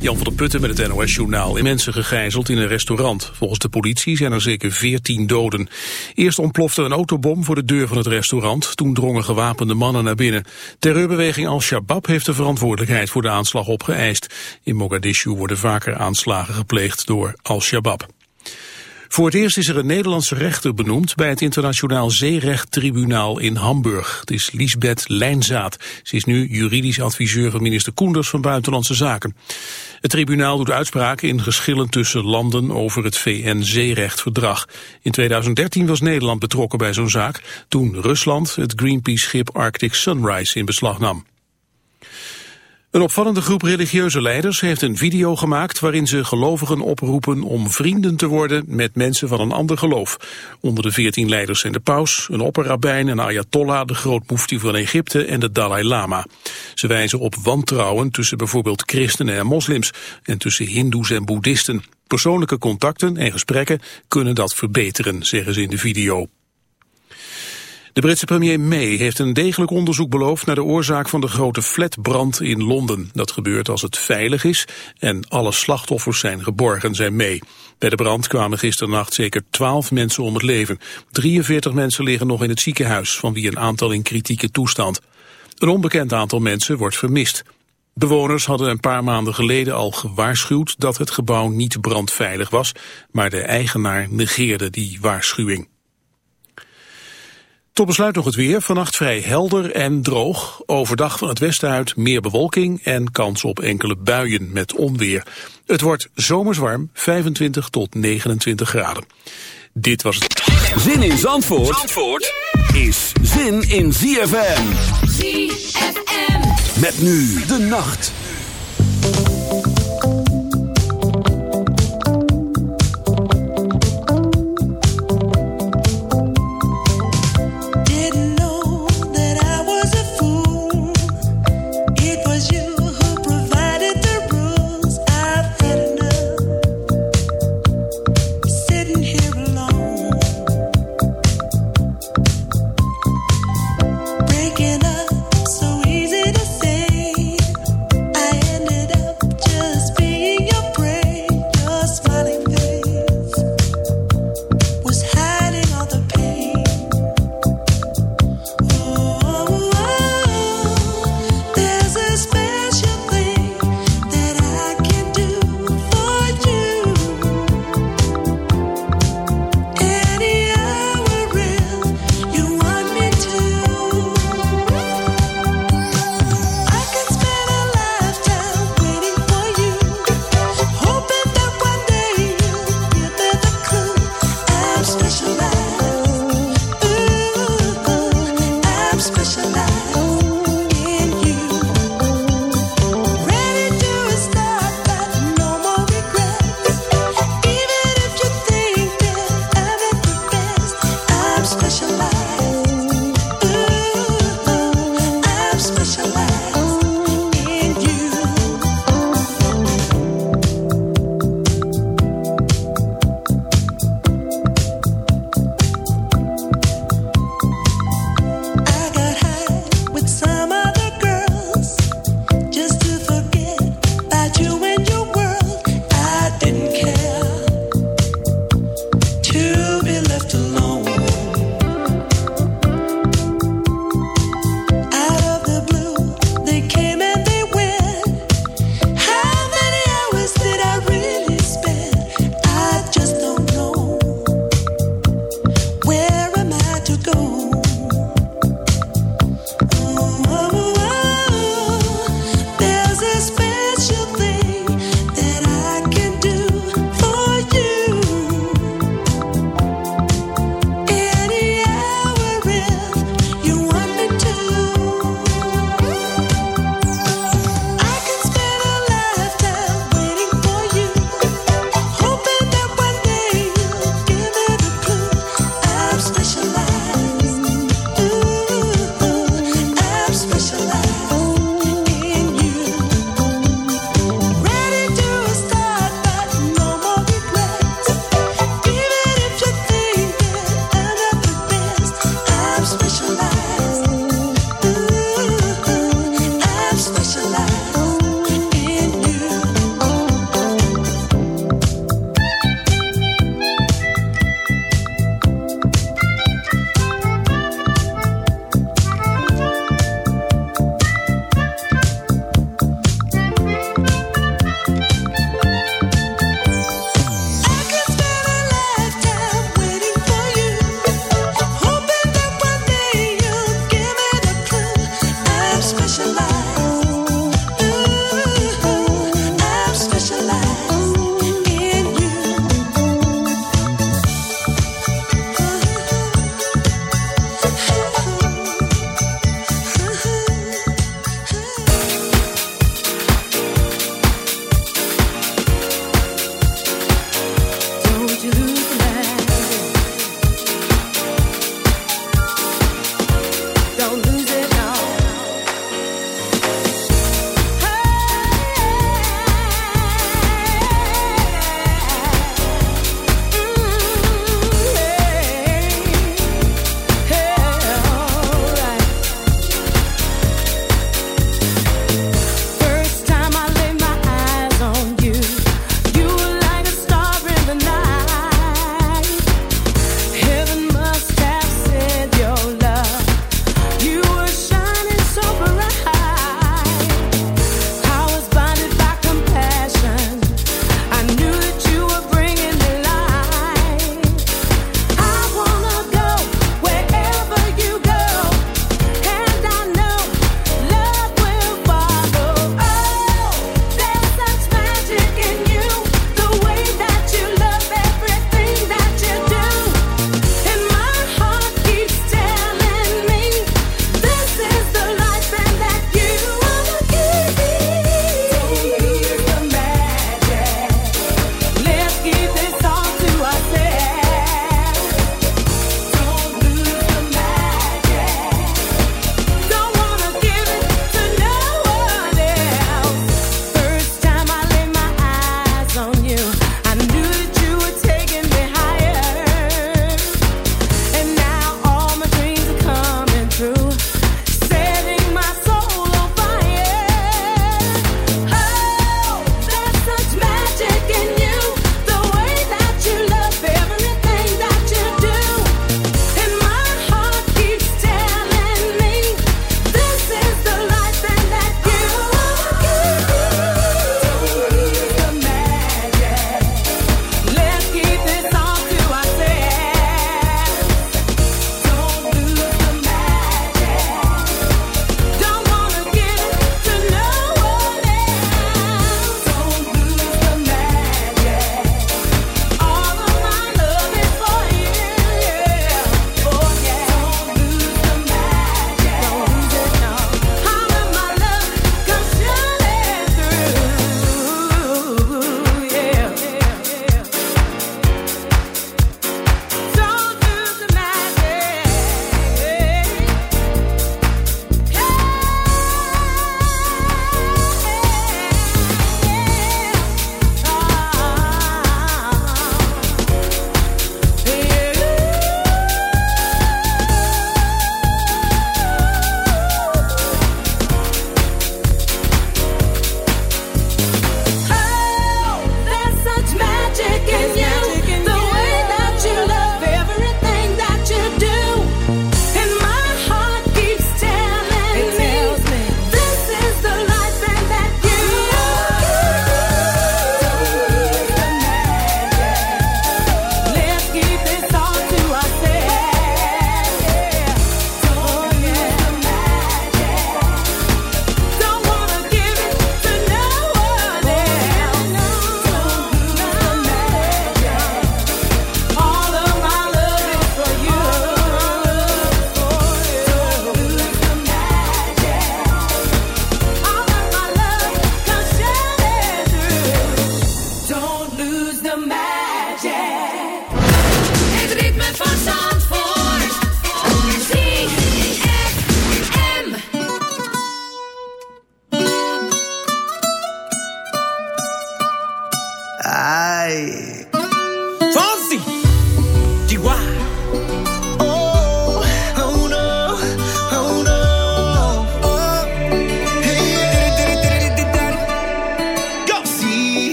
Jan van der Putten met het NOS-journaal. Mensen gegijzeld in een restaurant. Volgens de politie zijn er zeker 14 doden. Eerst ontplofte een autobom voor de deur van het restaurant. Toen drongen gewapende mannen naar binnen. Terreurbeweging Al-Shabaab heeft de verantwoordelijkheid voor de aanslag opgeëist. In Mogadishu worden vaker aanslagen gepleegd door Al-Shabaab. Voor het eerst is er een Nederlandse rechter benoemd bij het Internationaal Zeerechttribunaal in Hamburg. Het is Lisbeth Lijnzaad. Ze is nu juridisch adviseur van minister Koenders van Buitenlandse Zaken. Het tribunaal doet uitspraken in geschillen tussen landen over het VN-zeerechtverdrag. In 2013 was Nederland betrokken bij zo'n zaak, toen Rusland het Greenpeace-schip Arctic Sunrise in beslag nam. Een opvallende groep religieuze leiders heeft een video gemaakt waarin ze gelovigen oproepen om vrienden te worden met mensen van een ander geloof. Onder de veertien leiders zijn de paus, een opperrabijn, een ayatollah, de grootmoefti van Egypte en de Dalai Lama. Ze wijzen op wantrouwen tussen bijvoorbeeld christenen en moslims en tussen hindoes en boeddhisten. Persoonlijke contacten en gesprekken kunnen dat verbeteren, zeggen ze in de video. De Britse premier May heeft een degelijk onderzoek beloofd naar de oorzaak van de grote flatbrand in Londen. Dat gebeurt als het veilig is en alle slachtoffers zijn geborgen, zei May. Bij de brand kwamen gisternacht zeker 12 mensen om het leven. 43 mensen liggen nog in het ziekenhuis, van wie een aantal in kritieke toestand. Een onbekend aantal mensen wordt vermist. Bewoners hadden een paar maanden geleden al gewaarschuwd dat het gebouw niet brandveilig was, maar de eigenaar negeerde die waarschuwing. Tot besluit nog het weer. Vannacht vrij helder en droog. Overdag van het westen uit meer bewolking en kans op enkele buien met onweer. Het wordt zomers warm, 25 tot 29 graden. Dit was het. Zin in Zandvoort, Zandvoort is zin in ZFM. ZFM. Met nu de nacht.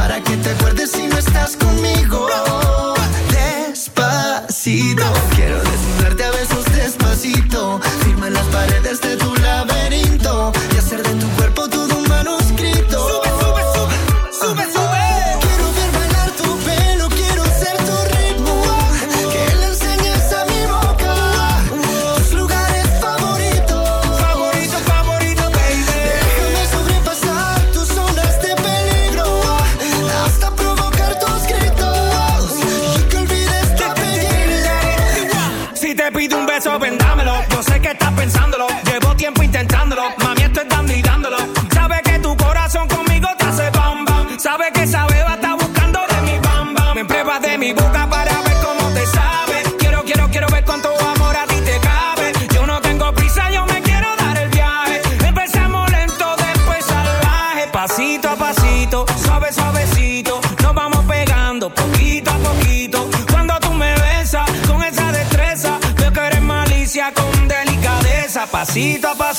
para que te acuerdes si no estás conmigo. Despacito, quiero desnudarte a besos despacito. Firma las paredes de tu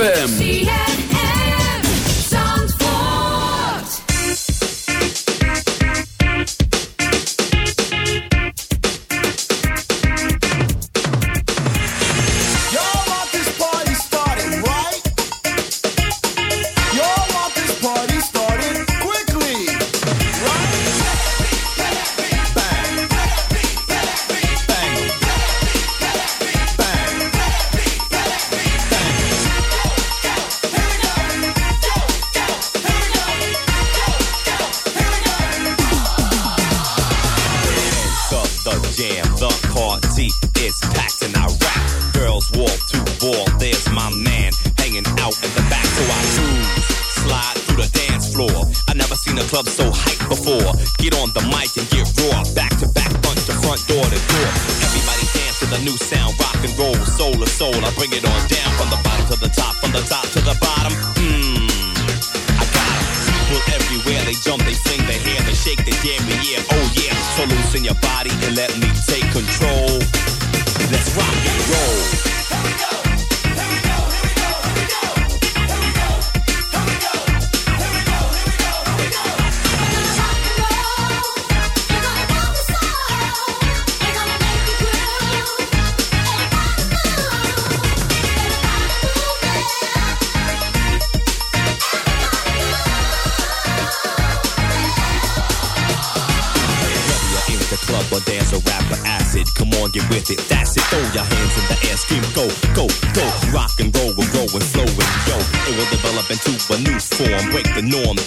ZFM. It's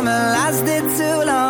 summer lasted too long.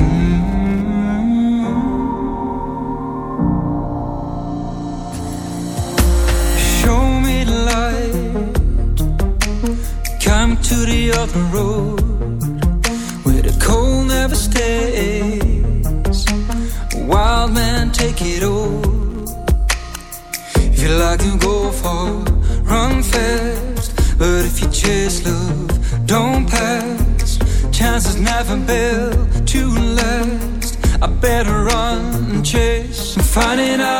Show finding out